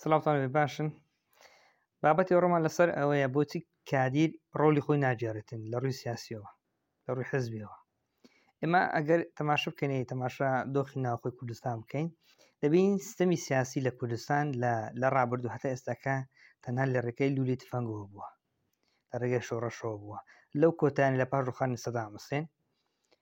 سلااوان باشن بابەتی ئەوڕۆمان لەسەر ئەوەیە بۆچی کادیر ڕۆلی خۆی ناگێڕێتن لە ڕووی سیاسیەوە لە ڕووی حزبیەوە ئێمە ئەگەر تەماش بکەنەی تەماشا دۆخی ناوخۆی کوردستان بکەین دەبین سیستەمی سیاسی لە کوردستان لە ڕابرد و هەتا ئێستاکە تەنها لە ڕێکەکەی لولی تفەنگەوە بووە لە ڕێگەی شۆڕەشەوە بووە لەو کۆتانی لە پاش ڕوخانی سەدام حسێن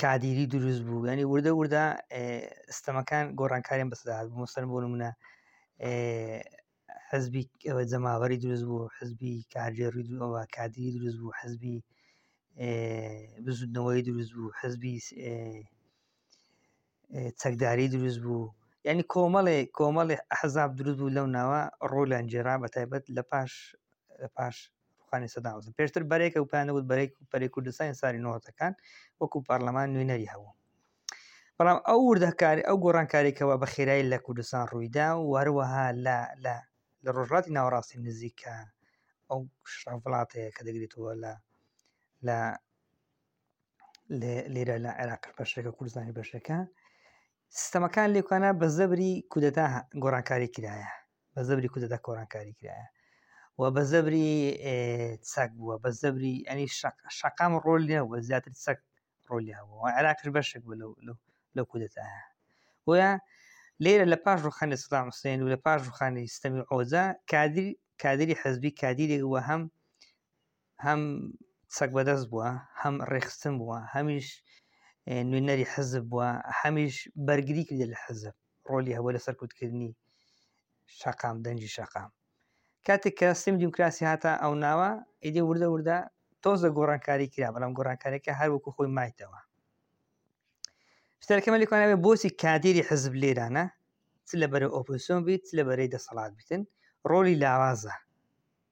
کادیری دروست بوو ینی وردە وردە ستەمەکان گۆڕانکاریان بەسەدات موسەر بۆ منە حزبی ئەوە جەماوەری دروست بوو حزبی کارگێڕی دوەوە کادیری دروست بوو حزبی بزودنەوەی دروست بوو حزبی چەکداری دروست بوو ینی کۆمەڵێ کۆمەڵێ حەزاب دروست بوو لەو ناوە ڕۆلان جێرا بە تایبەت لە پاش لە پاش ڕوخانی سەداوزن پێشتر بەرێکە و پانەوت بەرێک پەرێ کوردستانی ساری نۆتەکان وەکو پارلەمان نوێنەری هەبوو بەڵام ئەو وردەکاری ئەو گۆڕانکاریکەوە بە خێرایی لە کوردستان ڕوویدا و هەروەها لە لە لە ڕۆژڵاتی ناوەڕاستی نزیکە ئەو شڕ وڵاتەیە کە دەگرێتەوە لە لە لێرە لە عێراق بەشێکە کوردستانی بەشەکە سیستەمەکان لێکانە بە زەبری کودەتا گۆڕانکاری کرایە بە زەبری کودەتا کۆرانکاری کرایە و بە زەبری سەک بووە بە زەبری ئەنی شقام ڕۆل لێ بە زیاتر سەک ڕۆلیاوە عێراقش بەشێک بوو لەو کودەتایە بۆە لێرە لە پاش ڕوخانی سلام حسێن و لە پاش ڕوخانی سیستەمی ئۆزە کادری کادری حەزبی کادیری وە هەم هەم سەگ بەدەست بووە هەم ڕێخستن بووە هەمیش نوێنەری حەزب بووە هەمیش بەرگری کردە لە حەزب ڕۆلی هەبوو لە سەرکوتکردنی شەقام دەنجی شەقام کاتێک کە سیم دیموکراسی هاتە ئەو ناوە ئیدی وردە وردە تۆزە گۆڕانکاری کرا بەڵام گۆڕانکارەکە هەر وەکو خۆی مایتەوە شتەکەمە لەکۆناوێ بۆچی کادێری حەزب لێرانە چ لە بەرە ئۆپۆسیۆن بیت لە بەرەی دەسەڵات بتن ڕۆلی لاوازە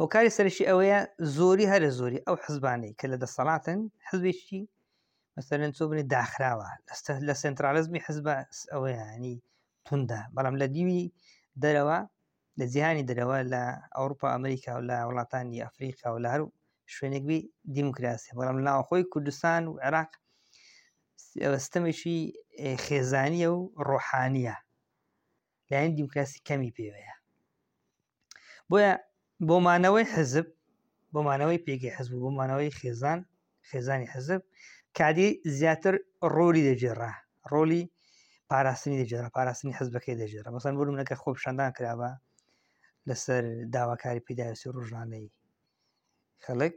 هۆکاری سەرشی ئەوەیە زۆری هەرە زۆری ئەو حزبانەی کە لە دەسەڵاتن حزبێکی مەسەرەن چۆ بنی داخراوە لە سنترالیزمی حزب ئەوەیانی توندا بەڵام لە دیوی دەرەوە لە جیهانی دەرەوە لە ئەوروپا ئەمریکا و لە وڵاتانی ئەفریقا و لە هەر شوێنێکبی دیموکراسی بەڵام ناوخۆی کوردستان و عێراق ستەمێکی خێزانیە و ڕۆحانیە لایەن دیموکراسی کەمی پێوەیە بۆیە بۆ مانەوەی حزب بۆ مانەوەی پێگەی حزب بۆ مانەوەی خێزان خێزانی حزب کادی زیاتر ڕۆلی دەجێڕا ڕۆلی پاراستنی دەجێرە پاراستنی حزبەکەی دەژێرە مەسەن بوون منەکە خۆپشاندان کراوە لەسەر داواکاری پیداویستی ڕژانەی خەڵک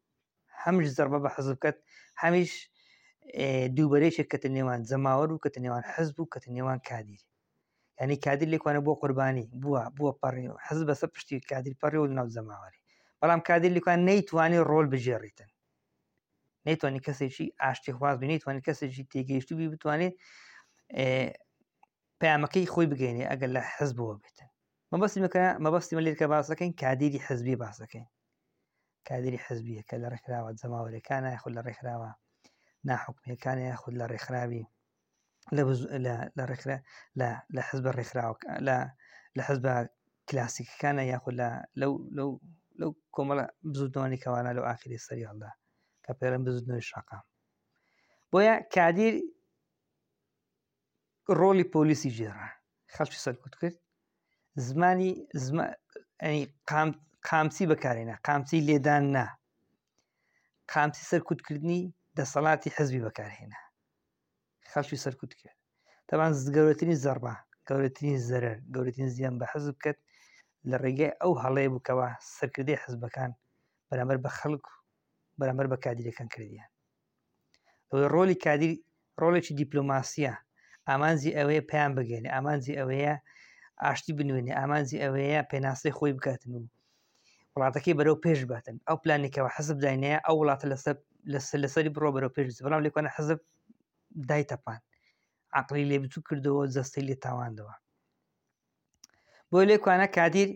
هەمیش زەربە بە حەز بکەت هەمیش دووبەرێکێک کەتە نێوان جەماوەر و کەتە نێوان حەزب و کەتە نێوان کادیر ینی کادر لێکوانە بۆ قوربانی بووە بووە پەڕێ و حەز بەسە پشتی کادر پەڕێ و ناو جەماوەری بەڵام کادر لێکوان نەیتوانانی ڕۆل بژێڕیتن نەیتوانانی کەسێکی ئاشتی خواز بی نەیتوانانی کەسێکی تێگەیشتو بی بتوانێت پامەکەی خۆی بگەێنێ ئەگەر لە حەز بووە بێتن مەبەستی مەکە مەبەستی مە لێرکە باسەکەین کادیری حەزبی باسەکەین کادری حزبیەکە لە ڕێکخراوە جەماوەرەکانە یاخود لە ڕێکخراوە ناحکومیەکان یاخود لە ڕێکخراوی لە ڕێکخرا لە حزب ڕێکخراوە لە لە حزب کلاسیکەکانە یاخود لە لەو لەو لەو کۆمەڵە بزودنەوەنی کەوانە لەو ئاخری سەریالدا کە پێرم بزودنەوەی شقام بۆیە کادیر ڕۆلی پۆلیسی ژێرا خەڵکی سەرکوت کرد زمانی قامچی بەکارێنە قامچی لێدان نا قامچی سەرکوتکردنی دەسەڵاتی حزبی بەکارهێنا خەڵکی سەرکوت کرد تەوان گەورەترین زەربە گەورەترین زەرەر گەورەترین زیان بە حەزب کرد لە ڕێگای ئەو هەڵەیە بووکەوە سەرکردی حزبەکان بەرامەر بە خەڵک بەرامەر بە کادیرەکان کردیان ئەوەی ڕۆلی کادری ڕۆڵێکی دیپلۆماسیە ئامانجی ئەوەیە پێیان بگەێنێ ئامانجی ئەوەیە ئاشتی بنوێنێ ئامانجی ئەوەیە پێناسەی خۆی بکاتن و وڵاتەکەی بەرەو پێش باتن ئەو پلانێکەوە حەزب داینەیە ئەو وڵاتە لەسەر لەسەر لەسەری بڕۆ بەرەو پێش بەڵام لێکۆنە حەزب دای تەپان عقلی لێ بچوو کردەوە جەستەی لێ تاواندەوە بۆ لێکوانە کادیر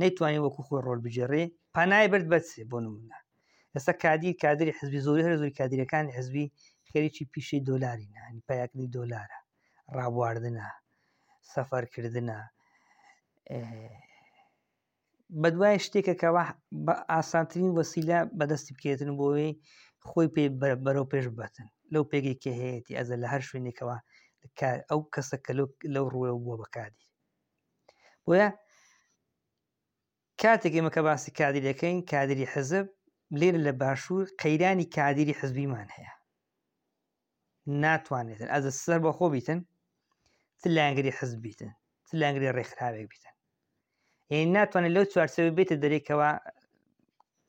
نەیتوانانی وەکو خۆی ڕۆل بگێڕێ پانای برد بەچێ بۆ نمونە ئێستا کادی کادری حزبی زۆری هەر زۆری کادیرەکان حزبی خێریی پیشەی دۆلاری نانی پیاکردنی دۆلارە ڕابواردنە سەفەرکردە بەدوای شتێکە کەوا بە ئاسانترین وەسیلا بەدەستی بکێتن بۆی خۆی پێ بەرەو پێش بەتن لەو پێگەی کە هەیەی ئەزە لە هەر شوێنێکەوە ئەو کەسە کە لەو ڕوێ بووە بەکاری بۆیە کاتێک ئێمە کە باسی کادی دەکەین کادری حزب لێر لە باشوور قەیرانی کادری حزبیمان هەیە ناتوانێتن ئەز سەر بەخۆ بیتن چ لایەنگری حزب بیتن چ لایەنگری ڕێکخراوێک بیتن یعنی ناتوانێت لەو چوارچەوە بێتە دەرێکەوە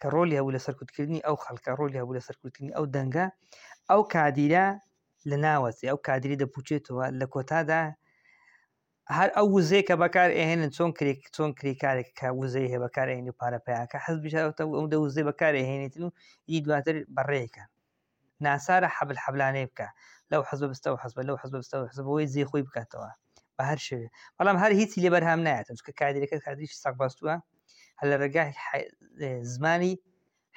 کە ڕۆلی هەبوو لە سەرکوتکردنی ئەو خەڵکە ڕۆلی هەبوو لە سەرکوتنی ئەو دەنگە ئەو کادیرە لە ناوەچێ ئەو کادری دەپوچێتەوە لە کۆتادا هەر ئەو وزەیە کە بەکار ئەهێنن چۆن کرێک چۆن کریکارێک کە وزەی هەیە بەکارێنی و پارە پیاکە حەز بژێتە ئەو دەوزێ بەکارێهێنێتن و ئی دواتر بەڕێکە ناچارە حەبل حەبلانەی بکە لەو حەزبە بستەوە حەزبە لەو حەزبە بستەوە حەزبە بۆی جێ خۆی بکاتەوە بە هەر شوێ بەڵام هەر هیچی لێ بەرهام نایەتن چکە کادیرەکە کادریش سەقباستووە هەر لە ڕێگا زمانی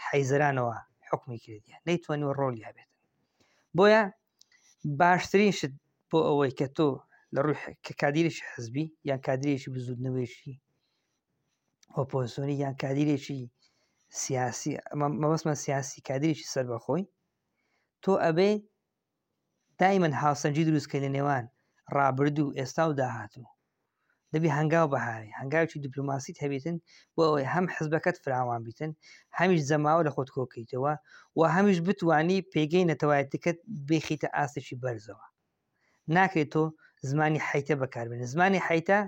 حەیزرانەوە حکمی کردە نەیتوانانی و ڕۆڵی هەبێت بۆیە باشترین شت بۆ ئەوەی کە تۆ لە ڕوح کە کادیرێکی حزبی یان کادرێکی بزودنەوەیشی ئۆپۆزیسۆنی یان کادیرێکی سیاسی مەبەستمان سیاسی کادرێکی سەر بەخۆی تۆ ئەبێ دایمەن هاوسەنجی دروستکە لە نێوان ڕابرد و ئێستا و داهاتوو دەبی هەنگاو بەهاوی هەنگاوی دیپلوماسیت هەبیتن بۆ ئەوەی هەم حزبەکەت فراوان بیتن هەمیش جەماوە لە خۆت کۆکەیتەوە و هەمیش بتانی پێگەی نەتەوایەتەکەت بخیتە ئاستێکی بەرزەوە ناکرێت تۆ زمانی حیتە بەکاربێنە زمانی حیتە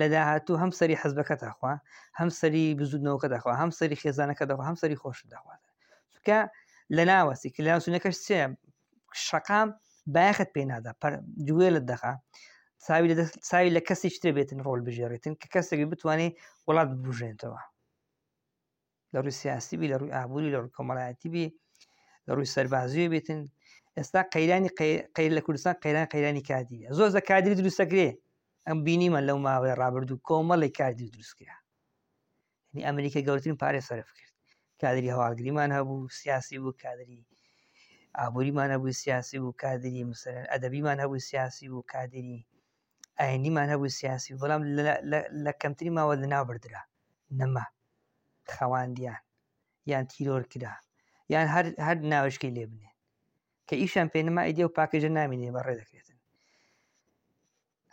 لە داهاتوو هەم سەری حەزبەکە تاخوا هەم سەری بزودنەوەکە داخوا هەم سەری خێزانەکە دەخوا هەم سەری خۆش داخوات چکە لە ناوەسی کە لاسونەکەش چێ شەقام بایەخت پێ نادا جوێ لە دەخا ساوی لە ساوی لە کەسی شتێ بێتن ڕۆل بژێڕێتن کە کەسێکی بتوانێت وڵات بژێنتەوە لە ڕووی سیاسی بی لە ڕووی ئابووری لە ڕووی کۆمەڵایەتی بی لە ڕووی سەربازیە بێتن ئێستا قەیرانی قەیر لە کوردستان قەیران قەیرانی کادیە زۆر زە کادری دروستەکرێ ئەم بینیمە لەو ماوەی ڕابردوو کۆمەڵی کاردی دروستکرا ینی ئەمریکا گەورترین پارێ سەرف کرد کادری هەواڵگریمان هەبوو سیاسی بوو کادری ئابووریمان هەبووی سیاسی بوو کادری مسەرەن ئەدەبیمان هەبووی سیاسی بوو کادری ئایندیمان هەبوو سیاسی بەڵام لە کەمتری ماوە لە نابدرا نەما خەواندیان یان تیرۆر کرا یان هەر ناوشکی لێ بنێ کە ئیشان پێنەما ئیدی و پاکێژە نامینێ بەڕێ دەکرێتن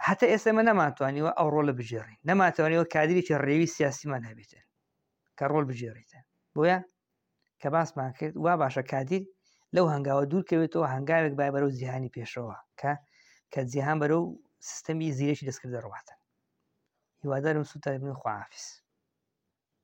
هەتا ئێسمە نەماتوانیوە ئەو ڕۆلە بژێڕین نەماتوانیەوە کادریی ڕێوی سیاسیمان هەبێتن کە ڕۆل بژێڕیتە بۆیە کە باسمان کرد وا باشە کادیر لەو هەنگاوە دوورکەوێتەوە هەنگاوێک بای بەرەو جیهانی پێشەوە کە کە جیهان بەرەو سیستەمی زیرەکی دەستکرد دەڕواتن هیوادارم سوتای من خوافیس